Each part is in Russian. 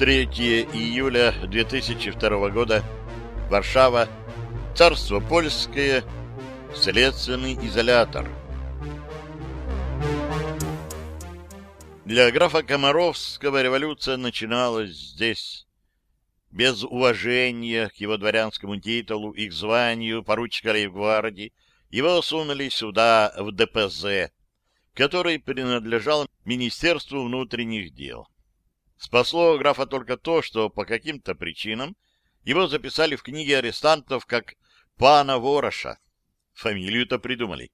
3 июля 2002 года. Варшава. Царство Польское. Следственный изолятор. Для графа Комаровского революция начиналась здесь. Без уважения к его дворянскому титулу и к званию поручика лейбгвардии его сунули сюда, в ДПЗ, который принадлежал Министерству внутренних дел. Спасло графа только то, что по каким-то причинам его записали в книге арестантов как пана Вороша. Фамилию-то придумали.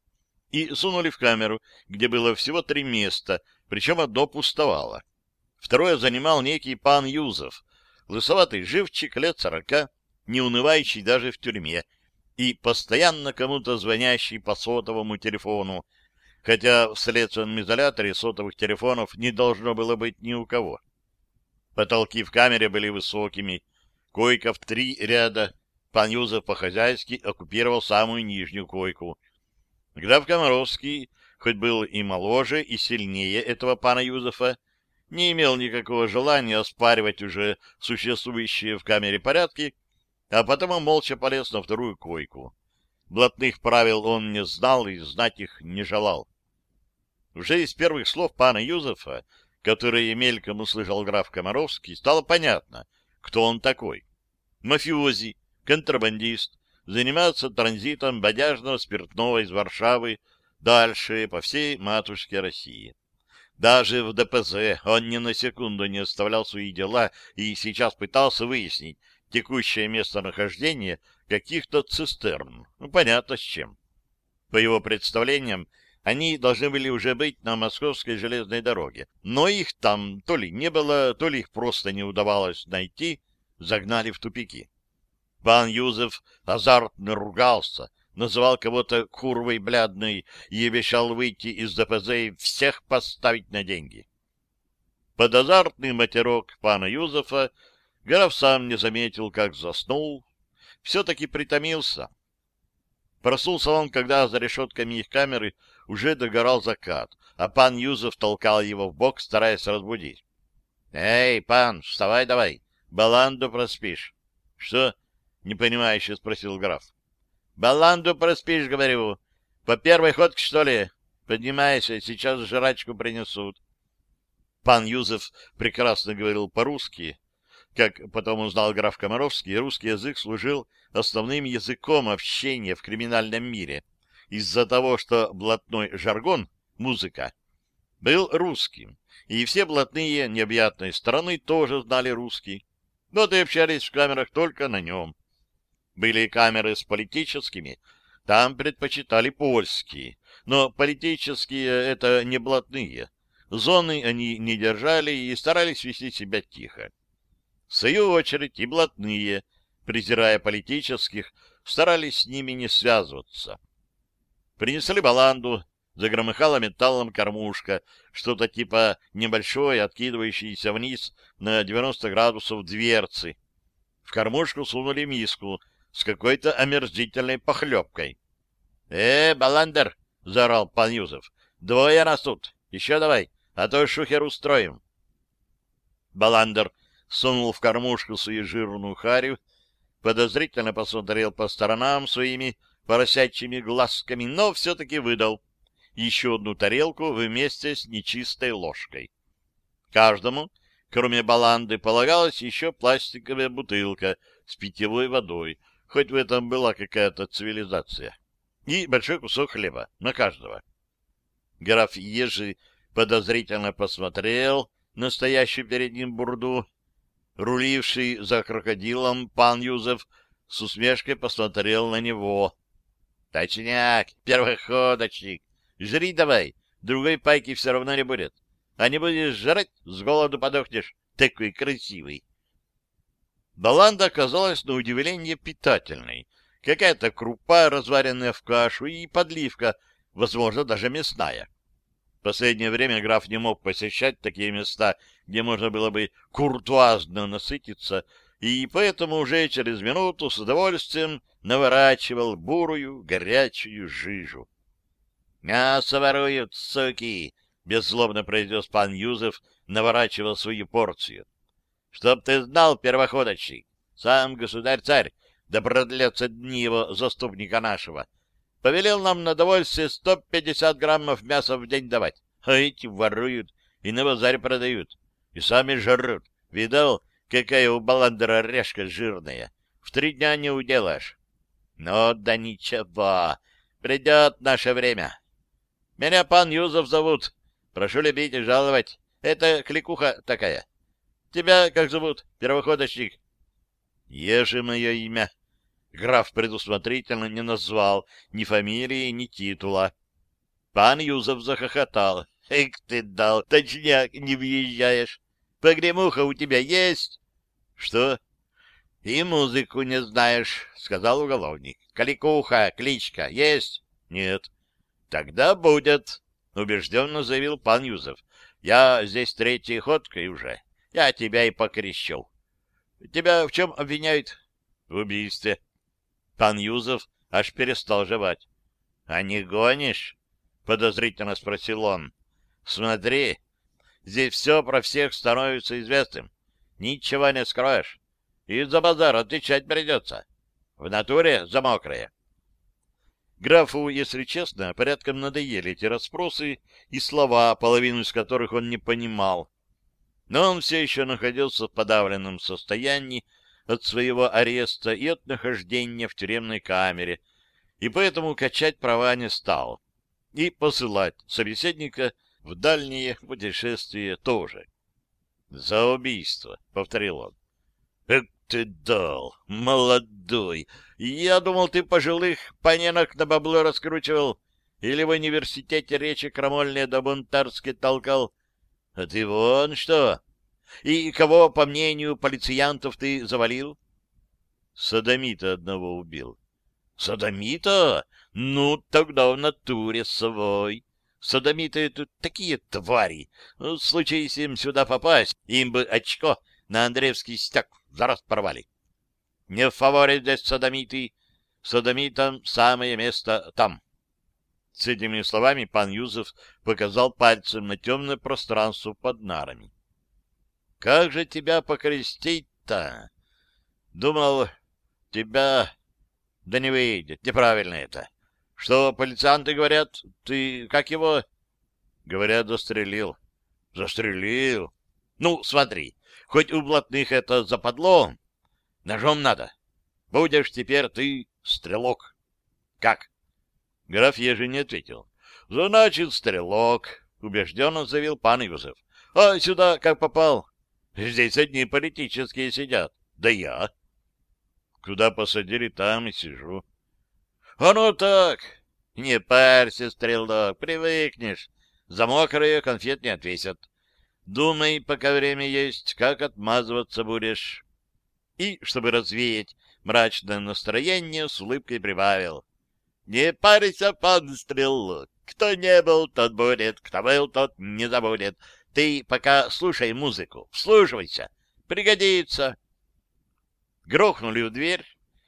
И сунули в камеру, где было всего три места, причем одно пустовало. Второе занимал некий пан Юзов, лысоватый живчик лет сорока, не унывающий даже в тюрьме, и постоянно кому-то звонящий по сотовому телефону, хотя в следственном изоляторе сотовых телефонов не должно было быть ни у кого. Потолки в камере были высокими, койка в три ряда, пан Юзов по-хозяйски оккупировал самую нижнюю койку. Граф Комаровский, хоть был и моложе, и сильнее этого пана Юзефа, не имел никакого желания оспаривать уже существующие в камере порядки, а потому молча полез на вторую койку. Блатных правил он не знал и знать их не желал. Уже из первых слов пана Юзефа, которые мельком услышал граф Комаровский, стало понятно, кто он такой. Мафиози, контрабандист, занимается транзитом бодяжного спиртного из Варшавы дальше по всей матушке России. Даже в ДПЗ он ни на секунду не оставлял свои дела и сейчас пытался выяснить текущее местонахождение каких-то цистерн. Ну, понятно с чем. По его представлениям, они должны были уже быть на московской железной дороге. Но их там то ли не было, то ли их просто не удавалось найти, загнали в тупики. Пан Юзеф азартно ругался, называл кого-то курвой блядной и обещал выйти из ДПЗ и всех поставить на деньги. Под азартный матерок пана Юзефа Граф сам не заметил, как заснул, все-таки притомился. Проснулся он, когда за решетками их камеры уже догорал закат, а пан Юзеф толкал его в бок, стараясь разбудить. — Эй, пан, вставай давай, баланду проспишь. — Что? — непонимающе спросил граф. Баланду проспишь, говорю. По первой ходке, что ли? Поднимайся, сейчас жрачку принесут. Пан Юзеф прекрасно говорил по-русски. Как потом узнал граф Комаровский, русский язык служил основным языком общения в криминальном мире. Из-за того, что блатной жаргон, музыка, был русским, и все блатные необъятной страны тоже знали русский. Вот и общались в камерах только на нем. Были камеры с политическими, там предпочитали польские, но политические — это не блатные. Зоны они не держали и старались вести себя тихо. В свою очередь и блатные, презирая политических, старались с ними не связываться. Принесли баланду, загромыхала металлом кормушка, что-то типа небольшой, откидывающейся вниз на 90 градусов дверцы. В кормушку сунули миску — с какой-то омерзительной похлебкой. — Э, Баландер! — заорал пан Юзов. — Двое нас тут. Еще давай, а то шухер устроим. Баландер сунул в кормушку свою жирную харю, подозрительно посмотрел по сторонам своими поросячьими глазками, но все-таки выдал еще одну тарелку вместе с нечистой ложкой. Каждому, кроме баланды, полагалась еще пластиковая бутылка с питьевой водой, хоть в этом была какая-то цивилизация, и большой кусок хлеба на каждого. Граф Ежи подозрительно посмотрел на стоящую перед ним бурду. Руливший за крокодилом пан Юзеф с усмешкой посмотрел на него. — Точняк, первоходочник, жри давай, другой пайки все равно не будет. А не будешь жрать, с голоду подохнешь, такой красивый. Баланда оказалась на удивление питательной. Какая-то крупа, разваренная в кашу, и подливка, возможно, даже мясная. В последнее время граф не мог посещать такие места, где можно было бы куртуазно насытиться, и поэтому уже через минуту с удовольствием наворачивал бурую горячую жижу. — Мясо воруют, суки! — беззлобно произнес пан Юзеф, наворачивал свою порцию. Чтоб ты знал, первоходочник, сам государь-царь, да продлятся дни его заступника нашего, повелел нам на довольствие 150 граммов мяса в день давать, а эти воруют и на базаре продают, и сами жрут. Видал, какая у Баландера решка жирная? В три дня не уделаешь. Ну да ничего, придет наше время. Меня пан Юзов зовут. Прошу любить и жаловать. Это кликуха такая. Тебя как зовут, первоходочник? Ежи мое имя. Граф предусмотрительно не назвал ни фамилии, ни титула. Пан Юзов захохотал. Эх ты дал, точняк, не въезжаешь. Погремуха у тебя есть? Что? И музыку не знаешь, сказал уголовник. Каликуха, кличка, есть? Нет. Тогда будет, убежденно заявил пан Юзов. Я здесь третьей ходкой уже. Я тебя и покрещу. Тебя в чем обвиняют? В убийстве. Пан Юзов аж перестал жевать. — А не гонишь? — подозрительно спросил он. — Смотри, здесь все про всех становится известным. Ничего не скроешь. И за базар отвечать придется. В натуре за мокрое. Графу, если честно, порядком надоели эти расспросы и слова, половину из которых он не понимал. Но он все еще находился в подавленном состоянии от своего ареста и от нахождения в тюремной камере, и поэтому качать права не стал. И посылать собеседника в дальние путешествия тоже. «За убийство», — повторил он. «Эх ты дал, молодой! Я думал, ты пожилых поненок на бабло раскручивал или в университете речи крамольные да бунтарские толкал. А ты вон что! И кого, по мнению полициянтов, ты завалил? Садомита одного убил. Садомита? Ну, тогда в натуре свой. Садомиты — это такие твари. Ну, случись им сюда попасть, им бы очко на Андреевский стяг зараз порвали. Не в фаворе здесь садомиты. Садомитам самое место там. С этими словами пан Юзеф показал пальцем на темное пространство под нарами. — Как же тебя покрестить-то? Думал, тебя... Да не выйдет, неправильно это. Что полицианты говорят? Ты как его? Говорят, застрелил. Застрелил? Ну, смотри, хоть у блатных это западло, ножом надо. Будешь теперь ты стрелок. Как? Граф Ежи не ответил. Значит, стрелок, убежденно заявил пан Юзеф. А сюда как попал? Здесь одни политические сидят. Да я. Куда посадили, там и сижу. Оно ну так. Не парься, стрелок, привыкнешь. За мокрые конфет не отвесят. Думай, пока время есть, как отмазываться будешь. И, чтобы развеять мрачное настроение, с улыбкой прибавил. Не парься, пан стрелок. Кто не был, тот будет, кто был, тот не забудет. Ты пока слушай музыку, вслушивайся, пригодится. Грохнули в дверь,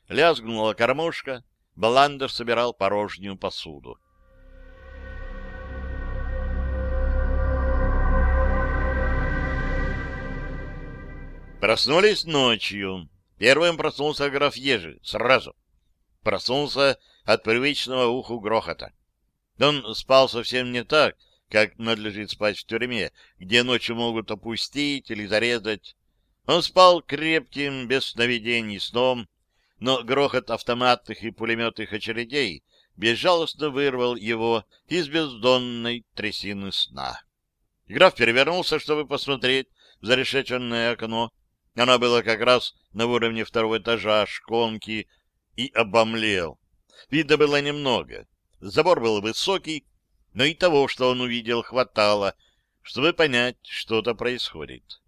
лязгнула кормушка, Баландер собирал порожнюю посуду. Проснулись ночью. Первым проснулся граф Ежи, сразу. Проснулся от привычного уху грохота. Он спал совсем не так, как надлежит спать в тюрьме, где ночью могут опустить или зарезать. Он спал крепким, без сновидений сном, но грохот автоматных и пулеметных очередей безжалостно вырвал его из бездонной трясины сна. Граф перевернулся, чтобы посмотреть в зарешеченное окно. Оно было как раз на уровне второго этажа шконки и обомлел. Видно было немного. Забор был высокий, но и того, что он увидел, хватало, чтобы понять, что-то происходит.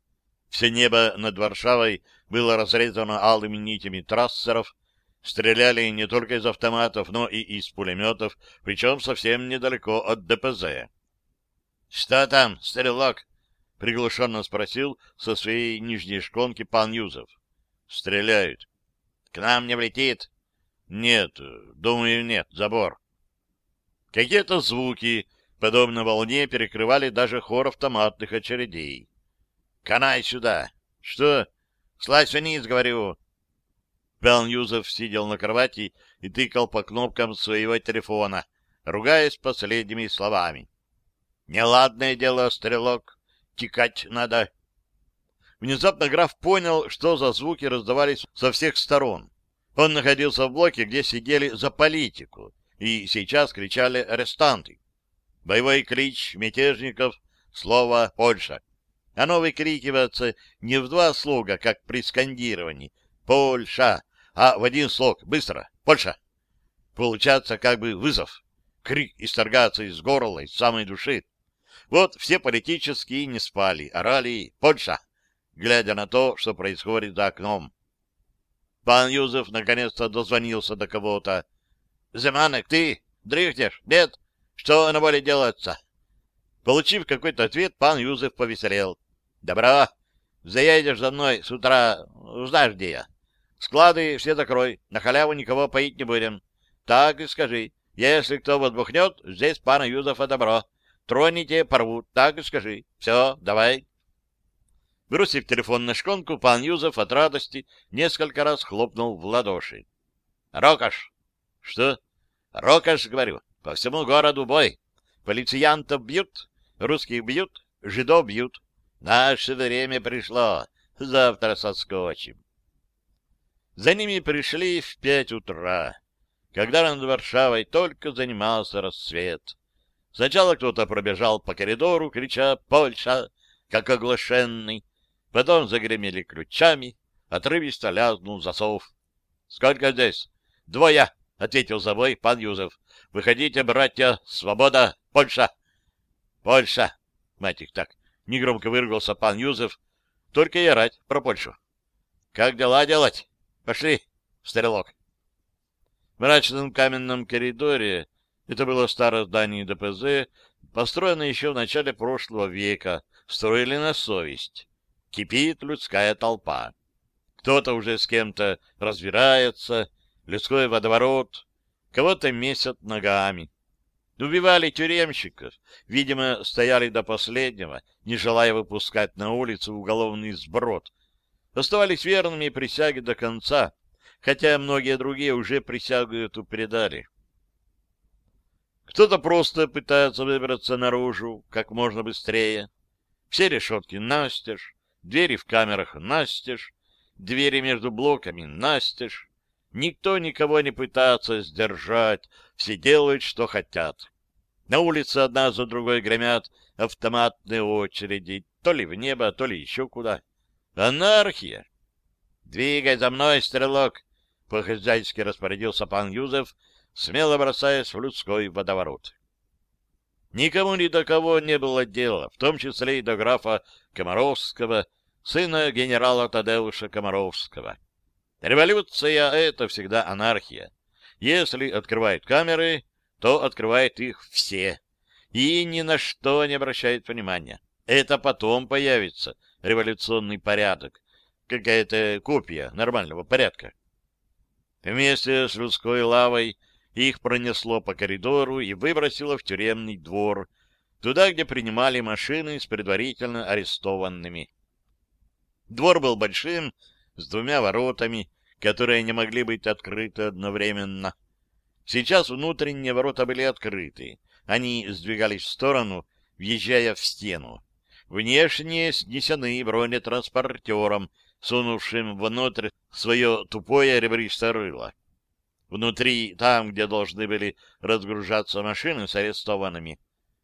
Все небо над Варшавой было разрезано алыми нитями трассеров, стреляли не только из автоматов, но и из пулеметов, причем совсем недалеко от ДПЗ. — Что там, стрелок? — приглушенно спросил со своей нижней шконки пан Юзов. — Стреляют. — К нам не влетит? — Нет, думаю, нет, забор. Какие-то звуки, подобно волне, перекрывали даже хор автоматных очередей. — Канай сюда! Что? Слазь вниз, говорю. Пан Юзеф сидел на кровати и тыкал по кнопкам своего телефона, ругаясь последними словами. «Неладное дело, стрелок. Текать надо». Внезапно граф понял, что за звуки раздавались со всех сторон. Он находился в блоке, где сидели за политику, и сейчас кричали арестанты. Боевой клич мятежников — слово «Польша». Оно выкрикивается не в два слога, как при скандировании «Польша», а в один слог «Быстро! Польша!». Получается как бы вызов. Крик исторгается из горла, из самой души. Вот все политические не спали, орали «Польша!», глядя на то, что происходит за окном. Пан Юзеф наконец-то дозвонился до кого-то. — Земанек, ты? Дрыхнешь? Нет? Что на воле делается? Получив какой-то ответ, пан Юзеф повеселел. — Добро. Заедешь за мной с утра. Знаешь, где я. Склады все закрой. На халяву никого поить не будем. Так и скажи. Если кто возбухнет, здесь пана Юзефа добро. Троните, порвут. Так и скажи. Все, давай. Бросив телефон на шконку, пан Юзеф от радости несколько раз хлопнул в ладоши. — Рокаш! — Что? — Рокаш, говорю. По всему городу бой. Полициянтов бьют, русских бьют, жидов бьют. Наше время пришло. Завтра соскочим. За ними пришли в пять утра, когда над Варшавой только занимался рассвет. Сначала кто-то пробежал по коридору, крича «Польша!», как оглашенный, Потом загремели ключами, отрывисто лязнул засов. — Сколько здесь? — Двое, — ответил за бой пан Юзеф. — Выходите, братья, свобода, Польша! — Польша! — мать их так, — негромко выругался пан Юзеф. — Только и орать про Польшу. — Как дела делать? Пошли, стрелок. В мрачном каменном коридоре, это было старое здание ДПЗ, построенное еще в начале прошлого века, строили на совесть кипит людская толпа. Кто-то уже с кем-то разбирается, людской водоворот, кого-то месят ногами. Убивали тюремщиков, видимо, стояли до последнего, не желая выпускать на улицу уголовный сброд. Оставались верными присяге до конца, хотя многие другие уже присягу эту предали. Кто-то просто пытается выбраться наружу как можно быстрее. Все решетки настежь, Двери в камерах настежь, двери между блоками настежь. Никто никого не пытается сдержать, все делают, что хотят. На улице одна за другой гремят автоматные очереди, то ли в небо, то ли еще куда. Анархия! «Двигай за мной, стрелок!» — по-хозяйски распорядился пан Юзеф, смело бросаясь в людской водоворот. Никому ни до кого не было дела, в том числе и до графа Комаровского, сына генерала Тадеуша Комаровского. Революция — это всегда анархия. Если открывают камеры, то открывают их все, и ни на что не обращают внимания. Это потом появится революционный порядок, какая-то копия нормального порядка. Вместе с людской лавой их пронесло по коридору и выбросило в тюремный двор, туда, где принимали машины с предварительно арестованными. Двор был большим, с двумя воротами, которые не могли быть открыты одновременно. Сейчас внутренние ворота были открыты. Они сдвигались в сторону, въезжая в стену. Внешние снесены бронетранспортером, сунувшим внутрь свое тупое ребристое рыло. Внутри, там, где должны были разгружаться машины с арестованными,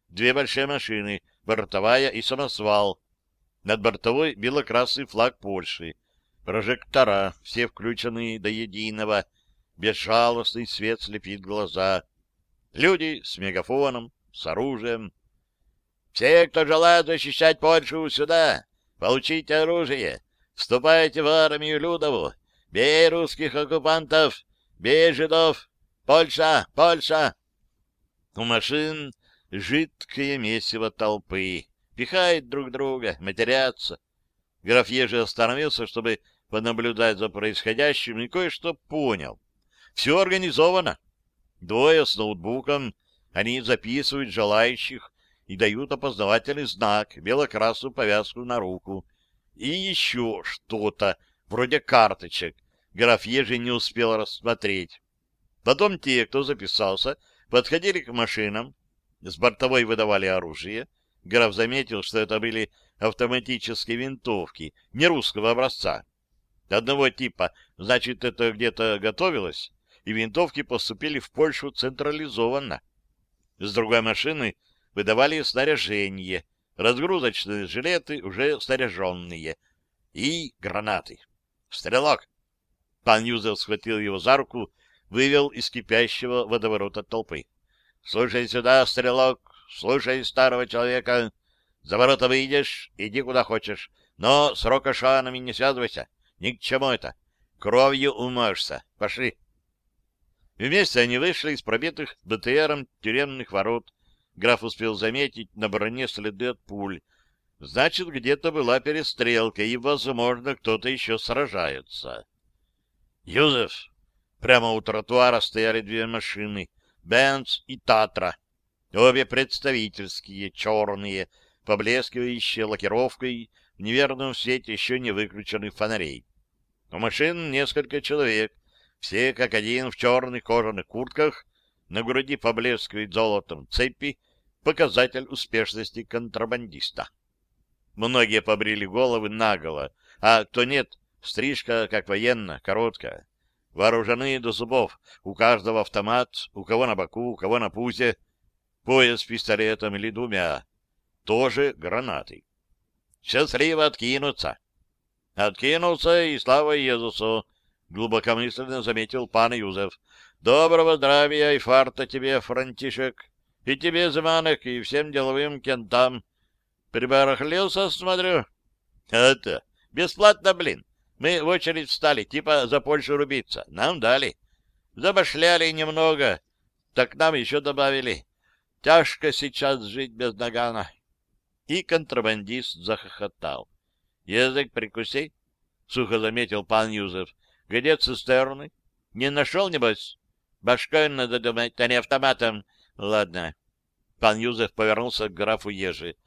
две большие машины, бортовая и самосвал. Над бортовой белокрасный флаг Польши. Прожектора, все включены до единого. Безжалостный свет слепит глаза. Люди с мегафоном, с оружием. «Все, кто желает защищать Польшу, сюда! Получите оружие! Вступайте в армию Людову! Бей русских оккупантов! Бей жидов! Польша! Польша!» У машин жидкое месиво толпы. Пихают друг друга, матерятся. Граф Ежи остановился, чтобы понаблюдать за происходящим, и кое-что понял. Все организовано. Двое с ноутбуком, они записывают желающих и дают опознавательный знак, бело-красную повязку на руку. и еще что-то, вроде карточек, граф Ежи не успел рассмотреть. Потом те, кто записался, подходили к машинам, с бортовой выдавали оружие. Граф заметил, что это были автоматические винтовки, не русского образца. Одного типа, значит, это где-то готовилось, и винтовки поступили в Польшу централизованно. С другой машины выдавали снаряжение, разгрузочные жилеты уже снаряженные, и гранаты. «Стрелок!» Пан Юзов схватил его за руку, вывел из кипящего водоворота толпы. «Слушай сюда, стрелок, слушай старого человека. За ворота выйдешь, иди куда хочешь, но с рокошанами не связывайся. Ни к чему это. Кровью умоешься. Пошли!» Вместе они вышли из пробитых БТРом тюремных ворот. Граф успел заметить на броне следы от пуль. Значит, где-то была перестрелка, и, возможно, кто-то еще сражается. «Юзеф!» Прямо у тротуара стояли две машины — Бенц и Татра. Обе представительские, черные, поблескивающие лакировкой, в неверном свете еще не выключенных фонарей. У машин несколько человек — все как один в черных кожаных куртках, на груди поблескивает золотом цепи, показатель успешности контрабандиста. Многие побрили головы наголо, а кто нет, стрижка, как военно, короткая. Вооружены до зубов, у каждого автомат, у кого на боку, у кого на пузе, пояс с пистолетом или двумя, тоже гранаты. Счастливо откинуться. Откинулся, и слава Иисусу, — глубокомысленно заметил пан Юзеф. — Доброго здравия и фарта тебе, Франтишек, и тебе, Зыманок, и всем деловым кентам. Прибарахлился, смотрю. — Это бесплатно, блин. Мы в очередь встали, типа за Польшу рубиться. Нам дали. Забашляли немного, так нам еще добавили. Тяжко сейчас жить без нагана. И контрабандист захохотал. — Язык прикуси, — сухо заметил пан Юзеф. Где цистерны? Не нашел, небось? Башкой надо думать, а не автоматом. Ладно. Пан Юзеф повернулся к графу Ежи.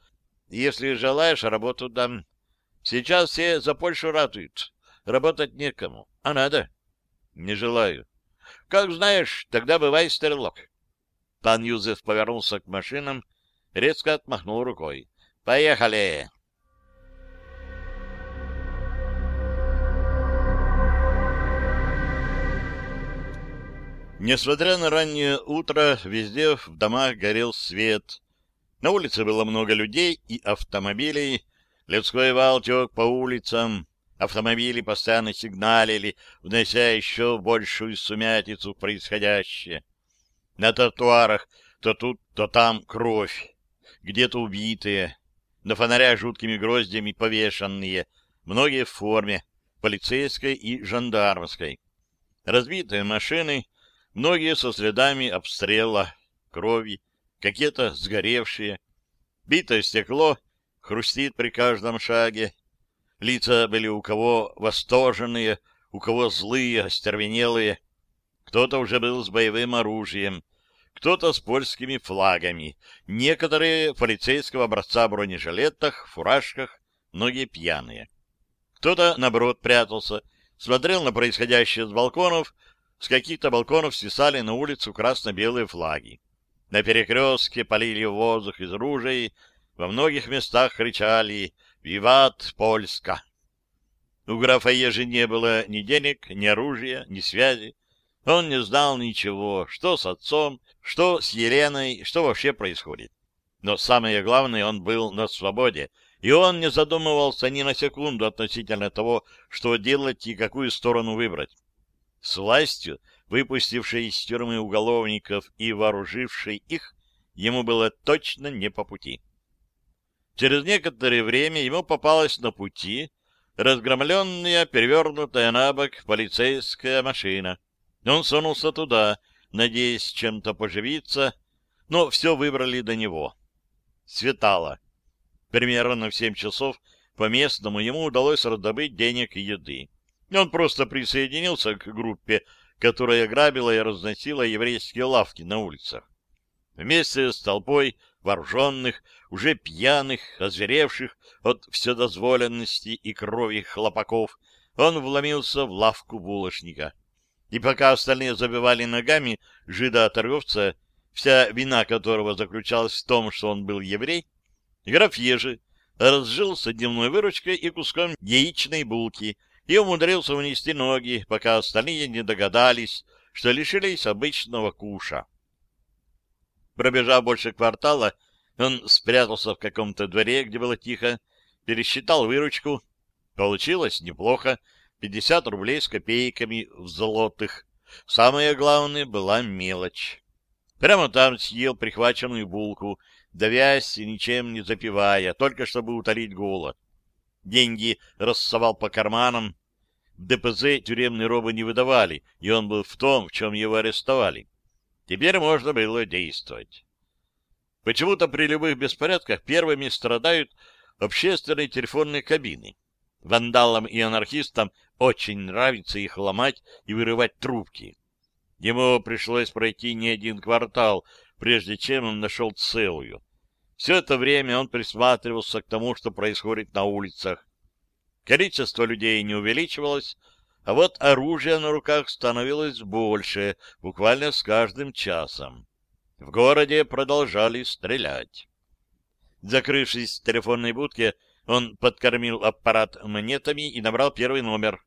Если желаешь, работу дам. Сейчас все за Польшу ратуют. Работать некому. А надо? Не желаю. Как знаешь, тогда бывай стрелок. Пан Юзеф повернулся к машинам, резко отмахнул рукой. Поехали! Несмотря на раннее утро, везде в домах горел свет. На улице было много людей и автомобилей. Людской вал тек по улицам. Автомобили постоянно сигналили, внося еще большую сумятицу в происходящее. На тротуарах то тут, то там кровь. Где-то убитые. На фонарях жуткими гроздями повешенные. Многие в форме, полицейской и жандармской. Разбитые машины — Многие со следами обстрела, крови, какие-то сгоревшие. Битое стекло хрустит при каждом шаге. Лица были у кого восторженные, у кого злые, остервенелые. Кто-то уже был с боевым оружием, кто-то с польскими флагами, некоторые полицейского образца бронежилетах, фуражках, многие пьяные. Кто-то, наоборот, прятался, смотрел на происходящее с балконов, с каких-то балконов свисали на улицу красно-белые флаги. На перекрестке полили воздух из ружей, во многих местах кричали «Виват Польска!». У графа Ежи не было ни денег, ни оружия, ни связи. Он не знал ничего, что с отцом, что с Еленой, что вообще происходит. Но самое главное, он был на свободе, и он не задумывался ни на секунду относительно того, что делать и какую сторону выбрать. С властью, выпустившей из тюрьмы уголовников и вооружившей их, ему было точно не по пути. Через некоторое время ему попалась на пути разгромленная, перевернутая на бок полицейская машина. Он сунулся туда, надеясь чем-то поживиться, но все выбрали до него. Светало. Примерно в семь часов по местному ему удалось раздобыть денег и еды. Он просто присоединился к группе, которая грабила и разносила еврейские лавки на улицах. Вместе с толпой вооруженных, уже пьяных, озверевших от вседозволенности и крови хлопаков, он вломился в лавку булочника. И пока остальные забивали ногами жида-торговца, вся вина которого заключалась в том, что он был еврей, граф Ежи разжился дневной выручкой и куском яичной булки и умудрился унести ноги, пока остальные не догадались, что лишились обычного куша. Пробежав больше квартала, он спрятался в каком-то дворе, где было тихо, пересчитал выручку. Получилось неплохо, 50 рублей с копейками в золотых. Самое главное была мелочь. Прямо там съел прихваченную булку, давясь и ничем не запивая, только чтобы утолить голод. Деньги рассовал по карманам. В ДПЗ тюремные робы не выдавали, и он был в том, в чем его арестовали. Теперь можно было действовать. Почему-то при любых беспорядках первыми страдают общественные телефонные кабины. Вандалам и анархистам очень нравится их ломать и вырывать трубки. Ему пришлось пройти не один квартал, прежде чем он нашел целую. Все это время он присматривался к тому, что происходит на улицах. Количество людей не увеличивалось, а вот оружия на руках становилось больше, буквально с каждым часом. В городе продолжали стрелять. Закрывшись в телефонной будке, он подкормил аппарат монетами и набрал первый номер.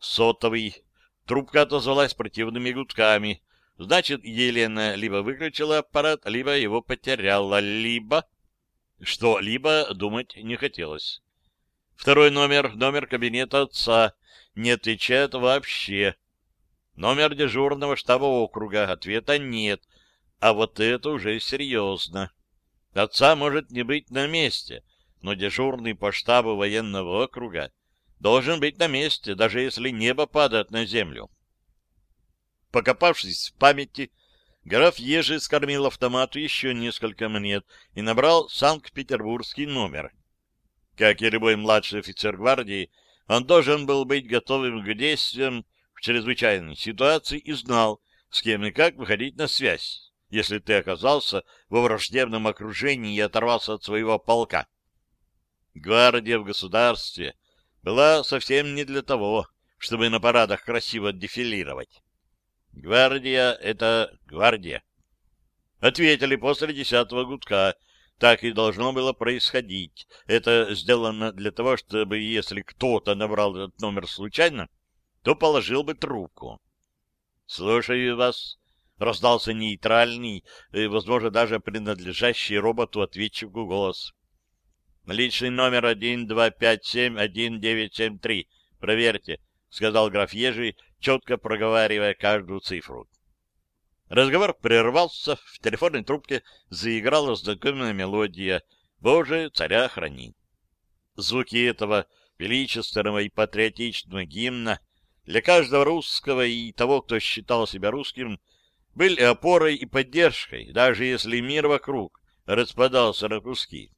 Сотовый. Трубка отозвалась противными гудками. Значит, Елена либо выключила аппарат, либо его потеряла, либо... Что-либо думать не хотелось. Второй номер, номер кабинета отца, не отвечает вообще. Номер дежурного штаба округа, ответа нет. А вот это уже серьезно. Отца может не быть на месте, но дежурный по штабу военного округа должен быть на месте, даже если небо падает на землю. Покопавшись в памяти, граф Ежи скормил автомату еще несколько монет и набрал Санкт-Петербургский номер. Как и любой младший офицер гвардии, он должен был быть готовым к действиям в чрезвычайной ситуации и знал, с кем и как выходить на связь, если ты оказался во враждебном окружении и оторвался от своего полка. Гвардия в государстве была совсем не для того, чтобы на парадах красиво дефилировать. Гвардия — это гвардия. Ответили после десятого гудка. Так и должно было происходить. Это сделано для того, чтобы, если кто-то набрал этот номер случайно, то положил бы трубку. — Слушаю вас. — раздался нейтральный, и, возможно, даже принадлежащий роботу-ответчику голос. — Личный номер один два пять семь один девять семь три. Проверьте, — сказал граф Ежи, четко проговаривая каждую цифру. Разговор прервался, в телефонной трубке заиграла знакомая мелодия «Боже, царя храни». Звуки этого величественного и патриотичного гимна для каждого русского и того, кто считал себя русским, были опорой и поддержкой, даже если мир вокруг распадался на куски.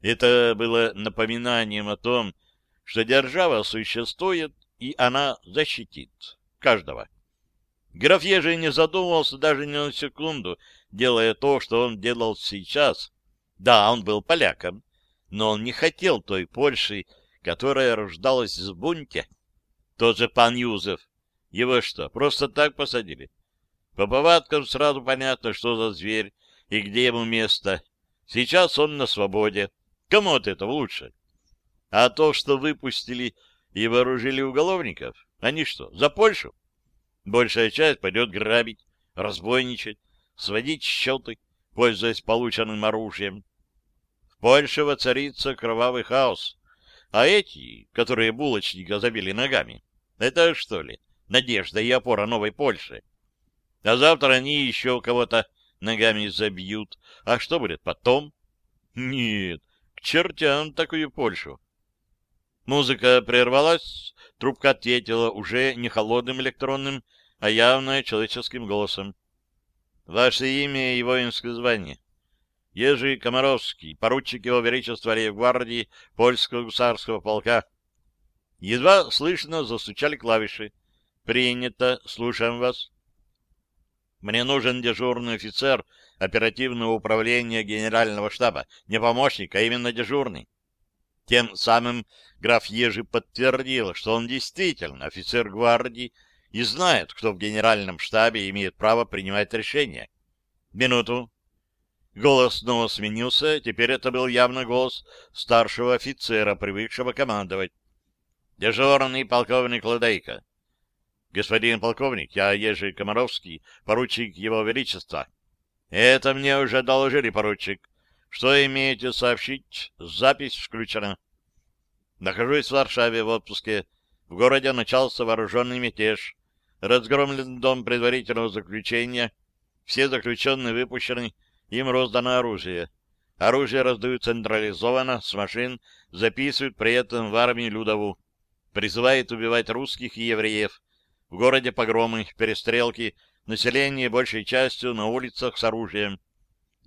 Это было напоминанием о том, что держава существует и она защитит каждого. Граф Ежи не задумывался даже ни на секунду, делая то, что он делал сейчас. Да, он был поляком, но он не хотел той Польши, которая рождалась в бунте. Тот же пан Юзеф. Его что, просто так посадили? По повадкам сразу понятно, что за зверь и где ему место. Сейчас он на свободе. Кому от этого лучше? А то, что выпустили и вооружили уголовников? Они что, за Польшу? Большая часть пойдет грабить, разбойничать, сводить счеты, пользуясь полученным оружием. В Польше воцарится кровавый хаос. А эти, которые булочника забили ногами, это что ли, надежда и опора новой Польши? А завтра они еще кого-то ногами забьют. А что будет потом? Нет, к чертям такую Польшу. Музыка прервалась, трубка ответила уже не холодным электронным, а явно человеческим голосом. Ваше имя и воинское звание. Ежи Комаровский, поручик его величества гвардии польского гусарского полка. Едва слышно застучали клавиши. Принято, слушаем вас. Мне нужен дежурный офицер оперативного управления генерального штаба, не помощник, а именно дежурный. Тем самым граф Ежи подтвердил, что он действительно офицер гвардии и знает, кто в генеральном штабе имеет право принимать решения. Минуту. Голос снова сменился, теперь это был явно голос старшего офицера, привыкшего командовать. Дежурный полковник Ладейко. Господин полковник, я Ежи Комаровский, поручик Его Величества. Это мне уже доложили, поручик. Что имеете сообщить? Запись включена. Нахожусь в Варшаве в отпуске. В городе начался вооруженный мятеж. Разгромлен дом предварительного заключения. Все заключенные выпущены. Им роздано оружие. Оружие раздают централизованно, с машин, записывают при этом в армии Людову. Призывает убивать русских и евреев. В городе погромы, перестрелки, население большей частью на улицах с оружием.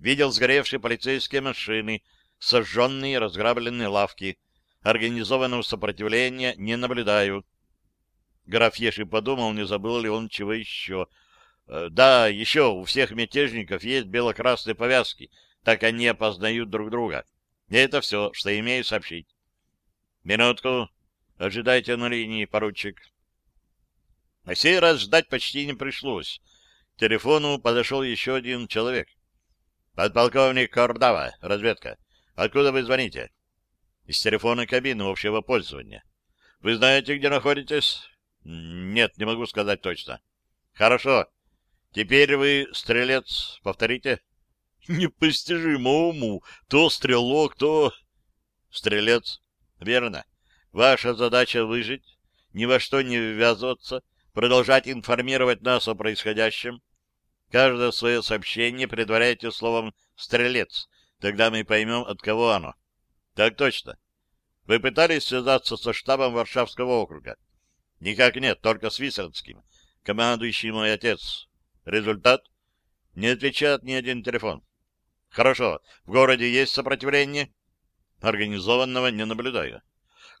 Видел сгоревшие полицейские машины, сожженные разграбленные лавки. Организованного сопротивления не наблюдаю. Граф Еши подумал, не забыл ли он чего еще. Э, да, еще у всех мятежников есть бело-красные повязки, так они опознают друг друга. И это все, что имею сообщить. Минутку. Ожидайте на линии, поручик. На сей раз ждать почти не пришлось. К телефону подошел еще один человек. Подполковник Кордава, разведка. Откуда вы звоните? Из телефона кабины общего пользования. Вы знаете, где находитесь? Нет, не могу сказать точно. Хорошо. Теперь вы стрелец. Повторите. Непостижимо уму. То стрелок, то... Стрелец. Верно. Ваша задача выжить, ни во что не ввязываться, продолжать информировать нас о происходящем. Каждое свое сообщение предваряйте словом «стрелец», тогда мы поймем, от кого оно. Так точно. Вы пытались связаться со штабом Варшавского округа? Никак нет, только с Висердским, командующий мой отец. Результат? Не отвечает ни один телефон. Хорошо. В городе есть сопротивление? Организованного не наблюдаю.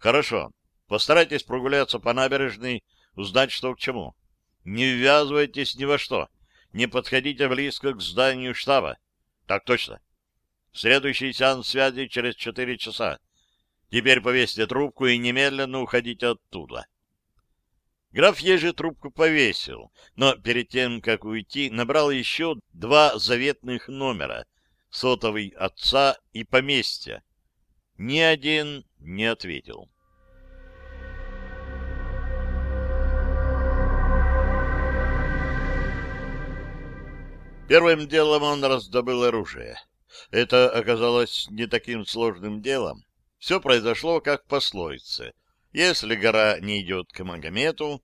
Хорошо. Постарайтесь прогуляться по набережной узнать, что к чему. Не ввязывайтесь ни во что. Не подходите близко к зданию штаба. Так точно. Следующий сеанс связи через четыре часа. Теперь повесьте трубку и немедленно уходите оттуда. Граф Ежи трубку повесил, но перед тем, как уйти, набрал еще два заветных номера — сотовый отца и поместья. Ни один не ответил. Первым делом он раздобыл оружие. Это оказалось не таким сложным делом. Все произошло как пословице. Если гора не идет к Магомету,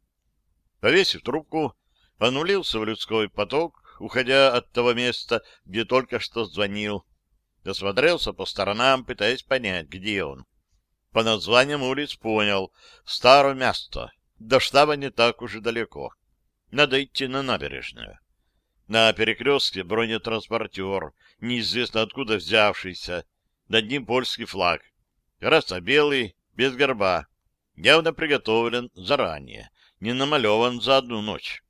повесив трубку, понулился в людской поток, уходя от того места, где только что звонил. Досмотрелся по сторонам, пытаясь понять, где он. По названиям улиц понял — старое место. До штаба не так уж и далеко. Надо идти на набережную. На перекрестке бронетранспортер, неизвестно откуда взявшийся, над ним польский флаг. Раса белый, без горба, явно приготовлен заранее, не намалеван за одну ночь.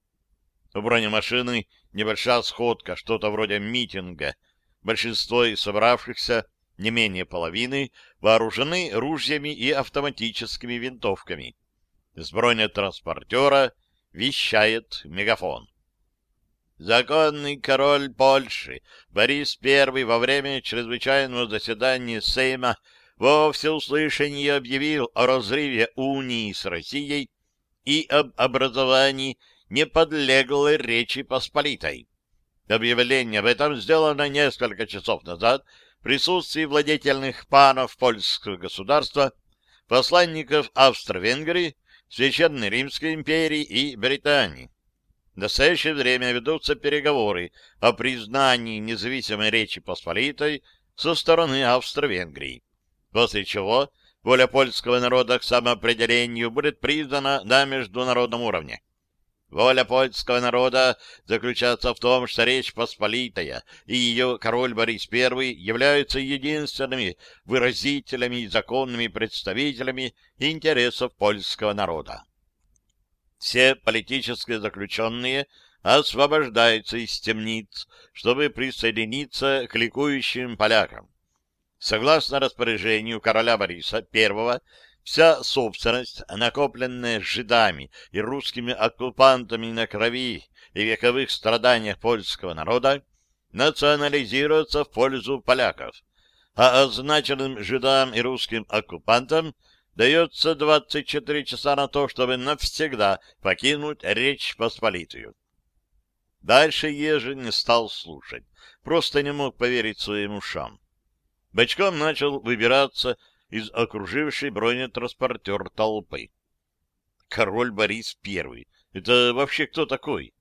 У бронемашины небольшая сходка, что-то вроде митинга. Большинство из собравшихся, не менее половины, вооружены ружьями и автоматическими винтовками. С бронетранспортера вещает мегафон. Законный король Польши Борис I во время чрезвычайного заседания Сейма во всеуслышание объявил о разрыве унии с Россией и об образовании неподлеглой Речи Посполитой. Объявление об этом сделано несколько часов назад в присутствии владетельных панов польского государства, посланников Австро-Венгрии, Священной Римской империи и Британии. В настоящее время ведутся переговоры о признании независимой Речи Посполитой со стороны Австро-Венгрии, после чего воля польского народа к самоопределению будет признана на международном уровне. Воля польского народа заключается в том, что Речь Посполитая и ее король Борис I являются единственными выразителями и законными представителями интересов польского народа. Все политические заключенные освобождается из темниц, чтобы присоединиться к ликующим полякам. Согласно распоряжению короля Бориса I, вся собственность, накопленная жидами и русскими оккупантами на крови и вековых страданиях польского народа, национализируется в пользу поляков, а означенным жидам и русским оккупантам дается 24 часа на то, чтобы навсегда покинуть Речь Посполитую. Дальше Ежи не стал слушать, просто не мог поверить своим ушам. Бочком начал выбираться из окружившей бронетранспортер толпы. Король Борис Первый. Это вообще кто такой?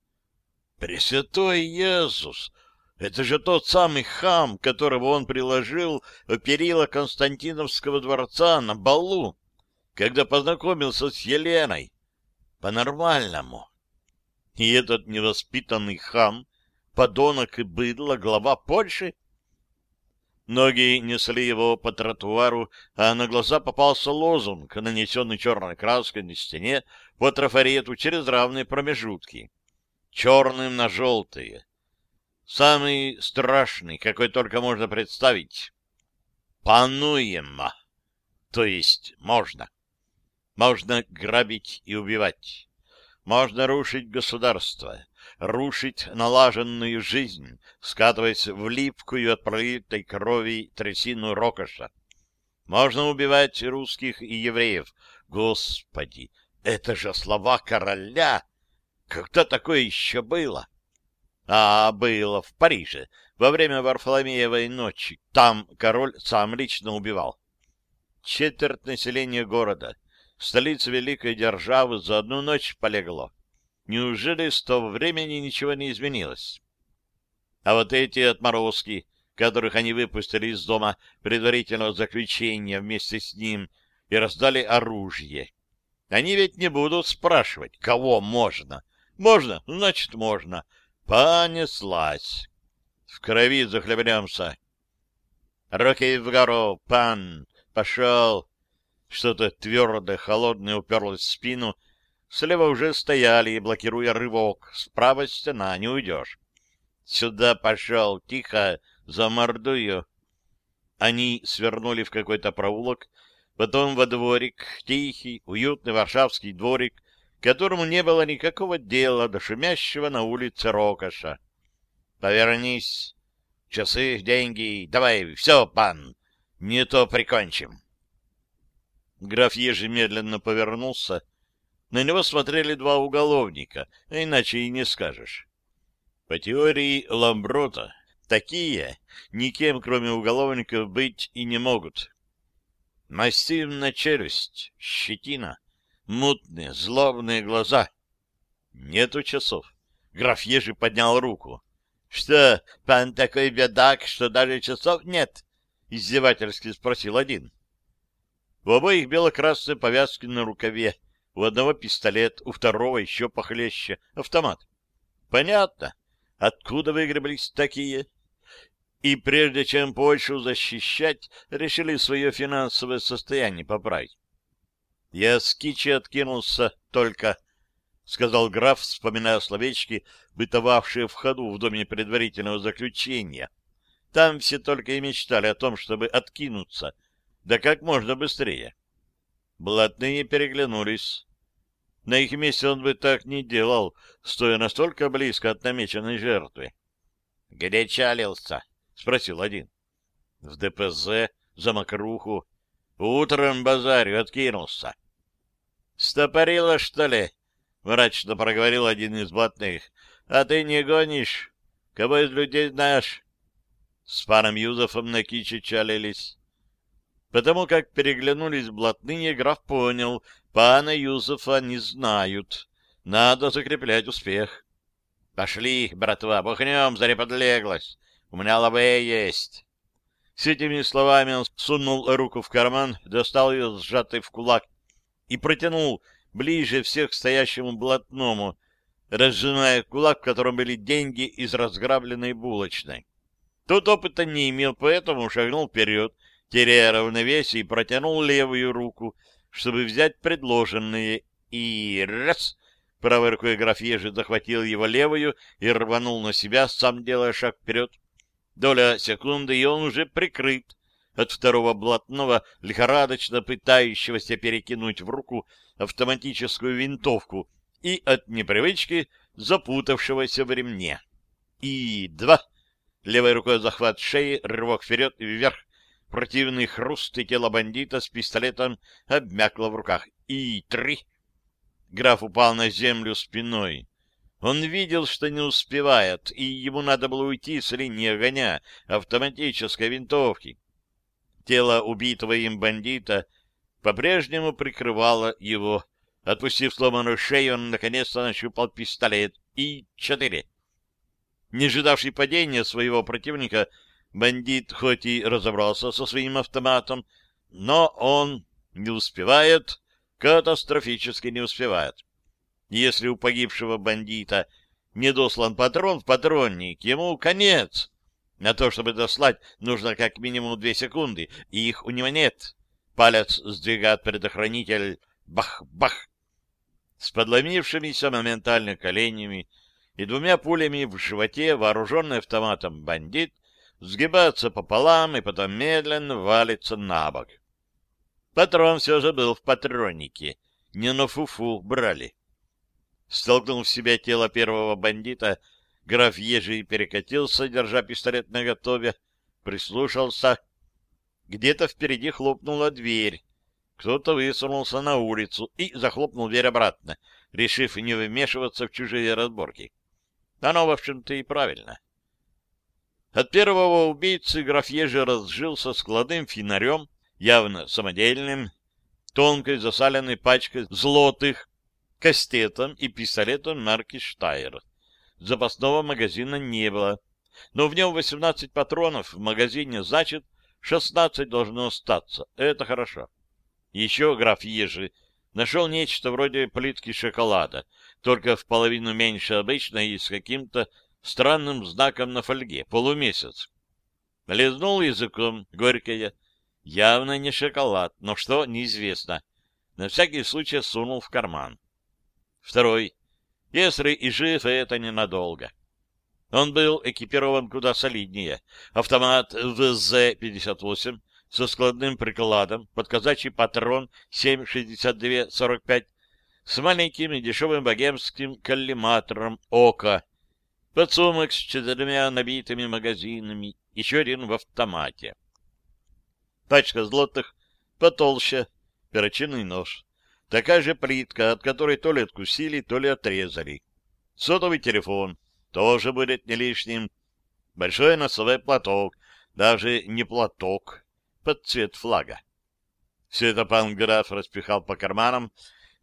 Пресвятой Иисус! Это же тот самый хам, которого он приложил у перила Константиновского дворца на балу, когда познакомился с Еленой. По-нормальному. И этот невоспитанный хам, подонок и быдло, глава Польши, Ноги несли его по тротуару, а на глаза попался лозунг, нанесенный черной краской на стене по трафарету через равные промежутки. Черным на желтые. Самый страшный, какой только можно представить. Пануемо. То есть можно. Можно грабить и убивать. Можно рушить государство рушить налаженную жизнь, скатываясь в липкую от пролитой крови трясину рокоша. Можно убивать русских и евреев. Господи, это же слова короля! Когда такое еще было? А, было в Париже, во время Варфоломеевой ночи. Там король сам лично убивал. Четверть населения города, столица великой державы, за одну ночь полегло. Неужели с того времени ничего не изменилось? А вот эти отморозки, которых они выпустили из дома предварительного заключения вместе с ним и раздали оружие, они ведь не будут спрашивать, кого можно. Можно, значит, можно. Понеслась. В крови захлебнемся. Руки в гору, пан, пошел. Что-то твердое, холодное уперлось в спину, Слева уже стояли, блокируя рывок. Справа стена, не уйдешь. Сюда пошел, тихо, замордую. Они свернули в какой-то проулок, потом во дворик, тихий, уютный варшавский дворик, которому не было никакого дела до шумящего на улице Рокоша. «Повернись! Часы, деньги, давай, все, пан! Не то прикончим!» Граф Ежи медленно повернулся, на него смотрели два уголовника, иначе и не скажешь. По теории Ламброта, такие никем, кроме уголовников, быть и не могут. Массивная челюсть, щетина, мутные, злобные глаза. Нету часов. Граф Ежи поднял руку. — Что, пан такой бедак, что даже часов нет? — издевательски спросил один. В обоих бело-красные повязки на рукаве, у одного пистолет, у второго еще похлеще. Автомат. Понятно. Откуда выгреблись такие? И прежде чем Польшу защищать, решили свое финансовое состояние поправить. Я с кичи откинулся только, — сказал граф, вспоминая словечки, бытовавшие в ходу в доме предварительного заключения. Там все только и мечтали о том, чтобы откинуться, да как можно быстрее. Блатные переглянулись. На их месте он бы так не делал, стоя настолько близко от намеченной жертвы. — Где чалился? — спросил один. — В ДПЗ, за мокруху. Утром базарю откинулся. — Стопорило, что ли? — мрачно проговорил один из блатных. — А ты не гонишь? Кого из людей знаешь? С паром Юзефом на киче чалились. Потому как переглянулись блатные, граф понял, пана Юзефа не знают. Надо закреплять успех. Пошли, братва, бухнем за неподлеглость. У меня лаве есть. С этими словами он сунул руку в карман, достал ее сжатой в кулак и протянул ближе всех к стоящему блатному, разжимая кулак, в котором были деньги из разграбленной булочной. Тот опыта не имел, поэтому шагнул вперед, теряя равновесие, протянул левую руку, чтобы взять предложенные, и раз Правой рукой граф Ежи захватил его левую и рванул на себя, сам делая шаг вперед. Доля секунды, и он уже прикрыт от второго блатного, лихорадочно пытающегося перекинуть в руку автоматическую винтовку и от непривычки запутавшегося в ремне. И два. Левой рукой захват шеи, рывок вперед и вверх. Противный хруст и тело бандита с пистолетом обмякло в руках. И три. Граф упал на землю спиной. Он видел, что не успевает, и ему надо было уйти с линии огня автоматической винтовки. Тело убитого им бандита по-прежнему прикрывало его. Отпустив сломанную шею, он наконец-то нащупал пистолет. И четыре. Не ожидавший падения своего противника, бандит хоть и разобрался со своим автоматом, но он не успевает катастрофически не успевает. Если у погибшего бандита не дослан патрон в патронник, ему конец. На то, чтобы дослать, нужно как минимум две секунды, и их у него нет. Палец сдвигает предохранитель. Бах-бах! С подломившимися моментально коленями и двумя пулями в животе, вооруженный автоматом бандит, сгибается пополам и потом медленно валится на бок. Патрон все же был в патроннике. Не на фуфу брали. Столкнув в себя тело первого бандита, граф Ежи перекатился, держа пистолет наготове, прислушался. Где-то впереди хлопнула дверь. Кто-то высунулся на улицу и захлопнул дверь обратно, решив не вмешиваться в чужие разборки. Оно, в общем-то, и правильно. От первого убийцы граф Ежи разжился складным фонарем, явно самодельным, тонкой засаленной пачкой злотых, кастетом и пистолетом марки Штайр. Запасного магазина не было, но в нем 18 патронов в магазине, значит, 16 должно остаться. Это хорошо. Еще граф Ежи нашел нечто вроде плитки шоколада, только в половину меньше обычной и с каким-то странным знаком на фольге, полумесяц. Лизнул языком, горькое, Явно не шоколад, но что, неизвестно. На всякий случай сунул в карман. Второй. Если и жив, это ненадолго. Он был экипирован куда солиднее. Автомат ВЗ-58 со складным прикладом, под казачий патрон 7,62-45 с маленьким и дешевым богемским коллиматором ОКО, подсумок с четырьмя набитыми магазинами, еще один в автомате пачка злотых, потолще, перочинный нож. Такая же плитка, от которой то ли откусили, то ли отрезали. Сотовый телефон тоже будет не лишним. Большой носовой платок, даже не платок, под цвет флага. Все это пан граф распихал по карманам,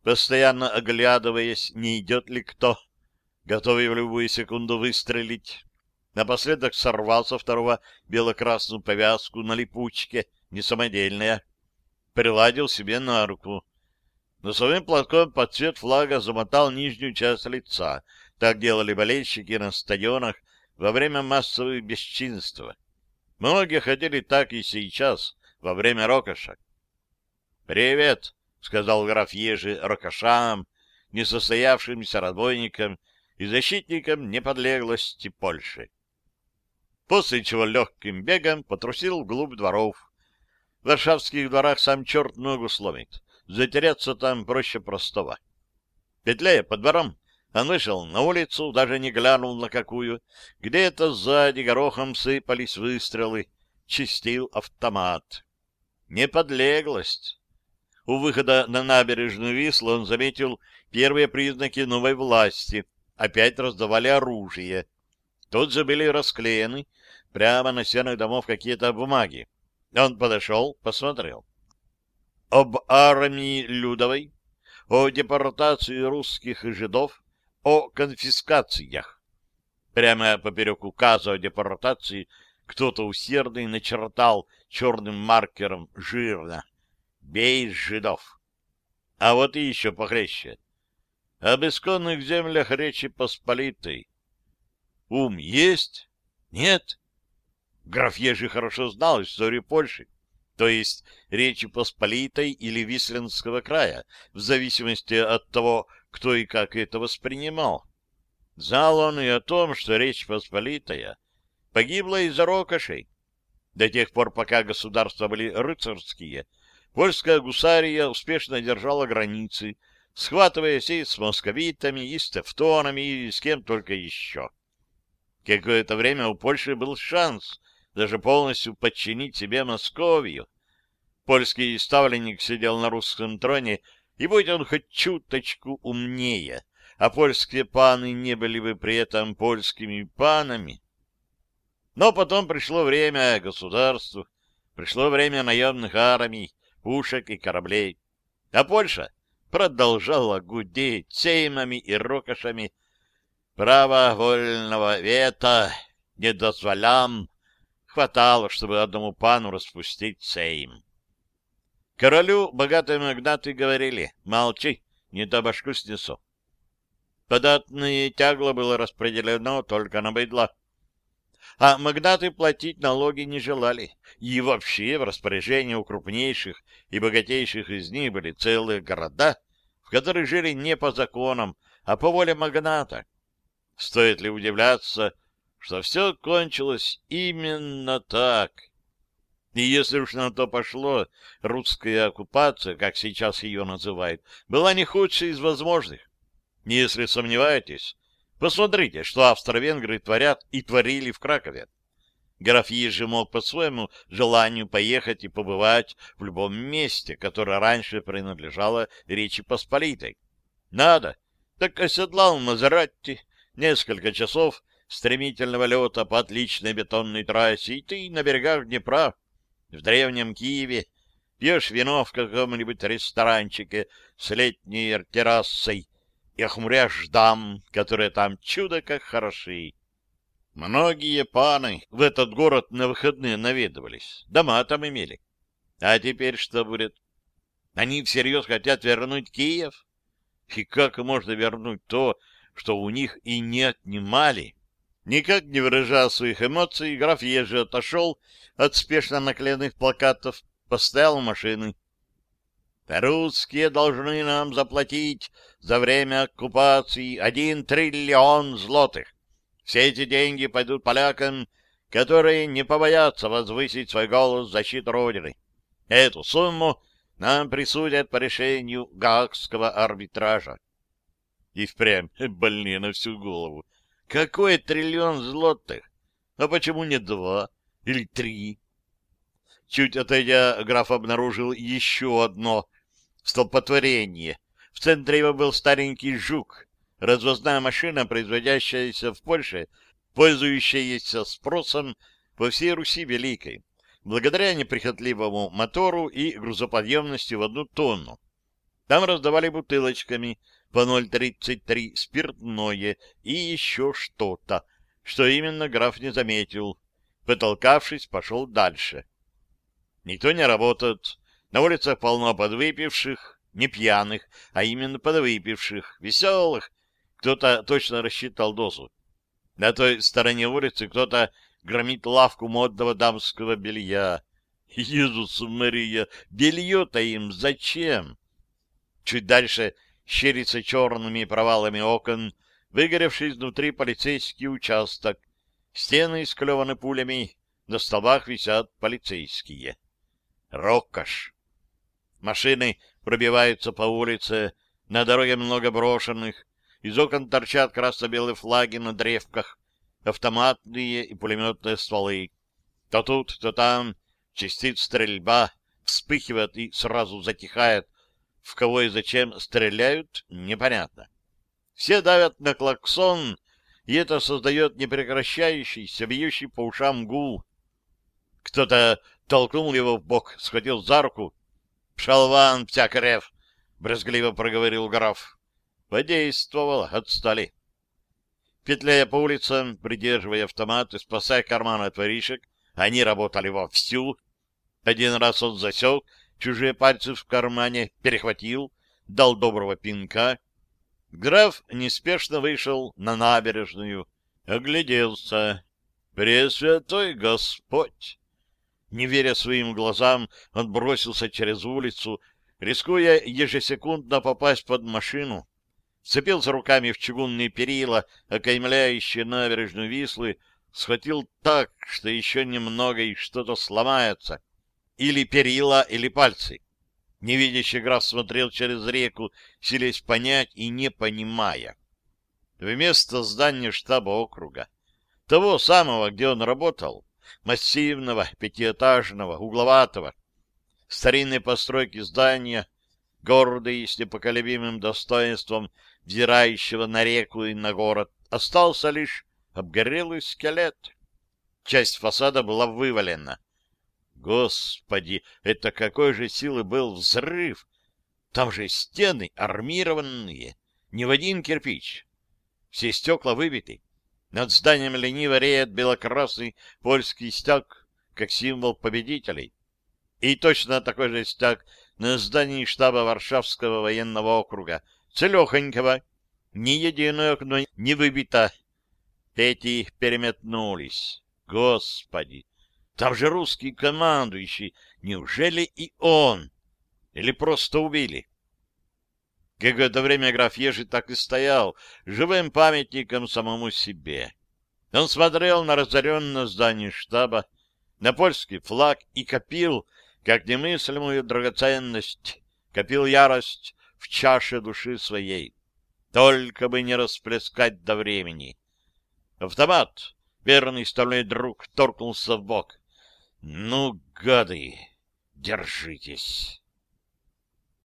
постоянно оглядываясь, не идет ли кто, готовый в любую секунду выстрелить. Напоследок сорвал со второго бело-красную повязку на липучке — не самодельная. Приладил себе на руку. Носовым платком под цвет флага замотал нижнюю часть лица. Так делали болельщики на стадионах во время массовых бесчинств. Многие хотели так и сейчас, во время рокоша. «Привет!» — сказал граф Ежи рокошам, несостоявшимся разбойникам и защитникам неподлеглости Польши. После чего легким бегом потрусил вглубь дворов, в варшавских дворах сам черт ногу сломит. Затеряться там проще простого. Петляя по дворам, он вышел на улицу, даже не глянул на какую. Где-то сзади горохом сыпались выстрелы. Чистил автомат. Неподлеглость. У выхода на набережную Вислы он заметил первые признаки новой власти. Опять раздавали оружие. Тут же были расклеены прямо на стенах домов какие-то бумаги. Он подошел, посмотрел. Об армии Людовой, о депортации русских и жидов, о конфискациях. Прямо поперек указа о депортации кто-то усердный начертал черным маркером жирно «Бей жидов». А вот и еще похлеще. Об исконных землях Речи Посполитой. Ум есть? Нет? Граф Ежи хорошо знал историю Польши. то есть Речи Посполитой или Висленского края, в зависимости от того, кто и как это воспринимал. Знал он и о том, что Речь Посполитая погибла из-за рокошей. До тех пор, пока государства были рыцарские, польская гусария успешно держала границы, схватываясь и с московитами, и с тевтонами, и с кем только еще. Какое-то время у Польши был шанс даже полностью подчинить себе Московию. Польский ставленник сидел на русском троне, и будь он хоть чуточку умнее, а польские паны не были бы при этом польскими панами. Но потом пришло время государству, пришло время наемных армий, пушек и кораблей. А Польша продолжала гудеть сеймами и рокошами. Право вольного вета не дозволям. Хватало, чтобы одному пану распустить сейм. Королю богатые магнаты говорили, молчи, не то башку снесу. Податное тягло было распределено только на быдло. А магнаты платить налоги не желали, и вообще в распоряжении у крупнейших и богатейших из них были целые города, в которых жили не по законам, а по воле магната. Стоит ли удивляться, что все кончилось именно так? И если уж на то пошло, русская оккупация, как сейчас ее называют, была не худшей из возможных. Если сомневаетесь, посмотрите, что австро-венгры творят и творили в Кракове. Граф же мог по своему желанию поехать и побывать в любом месте, которое раньше принадлежало Речи Посполитой. Надо, так оседлал Мазератти несколько часов стремительного лета по отличной бетонной трассе, и ты на берегах Днепра в древнем Киеве пьешь вино в каком-нибудь ресторанчике с летней террасой и охмуряешь дам, которые там чудо как хороши. Многие паны в этот город на выходные наведывались, дома там имели. А теперь что будет? Они всерьез хотят вернуть Киев? И как можно вернуть то, что у них и не отнимали? Никак не выражая своих эмоций, граф Ежи отошел от спешно наклеенных плакатов, поставил машины. «Русские должны нам заплатить за время оккупации один триллион злотых. Все эти деньги пойдут полякам, которые не побоятся возвысить свой голос в защиту Родины. Эту сумму нам присудят по решению Гаагского арбитража». И впрямь больные на всю голову. Какой триллион злотых? А почему не два или три? Чуть отойдя, граф обнаружил еще одно столпотворение. В центре его был старенький «Жук», развозная машина, производящаяся в Польше, пользующаяся спросом по всей Руси Великой, благодаря неприхотливому мотору и грузоподъемности в одну тонну. Там раздавали бутылочками по 0,33 спиртное и еще что-то, что именно граф не заметил. Потолкавшись, пошел дальше. Никто не работает. На улицах полно подвыпивших, не пьяных, а именно подвыпивших, веселых. Кто-то точно рассчитал дозу. На той стороне улицы кто-то громит лавку модного дамского белья. Иисус Мария, белье-то им зачем? Чуть дальше щерится черными провалами окон, выгоревший изнутри полицейский участок. Стены исклеваны пулями, на столбах висят полицейские. Рокош. Машины пробиваются по улице, на дороге много брошенных, из окон торчат красно-белые флаги на древках, автоматные и пулеметные стволы. То тут, то там частиц стрельба, вспыхивает и сразу затихает, в кого и зачем стреляют, непонятно. Все давят на клаксон, и это создает непрекращающийся, бьющий по ушам гул. Кто-то толкнул его в бок, схватил за руку. «Пшалван, всякарев!» — брезгливо проговорил граф. Подействовало, отстали. Петляя по улицам, придерживая автомат и спасая карманы от воришек, они работали вовсю. Один раз он засек чужие пальцы в кармане, перехватил, дал доброго пинка. Граф неспешно вышел на набережную, огляделся. «Пресвятой Господь!» Не веря своим глазам, он бросился через улицу, рискуя ежесекундно попасть под машину, цепился руками в чугунные перила, окаймляющие набережную Вислы, схватил так, что еще немного и что-то сломается. Или перила, или пальцы. Невидящий граф смотрел через реку, силясь понять и не понимая. Вместо здания штаба округа, того самого, где он работал, массивного, пятиэтажного, угловатого, старинной постройки здания, гордый с непоколебимым достоинством взирающего на реку и на город, остался лишь обгорелый скелет. Часть фасада была вывалена. Господи, это какой же силы был взрыв! Там же стены армированные, не в один кирпич. Все стекла выбиты. Над зданием лениво реет белокрасный польский стяг, как символ победителей. И точно такой же стяг на здании штаба Варшавского военного округа, целехонького, ни единое окно не выбито. Эти переметнулись. Господи! Там же русский командующий. Неужели и он? Или просто убили? Какое-то время граф Ежи так и стоял, живым памятником самому себе. Он смотрел на разоренное здание штаба, на польский флаг и копил, как немыслимую драгоценность, копил ярость в чаше души своей. Только бы не расплескать до времени. Автомат, верный стальной друг, торкнулся в бок. «Ну, гады, держитесь!»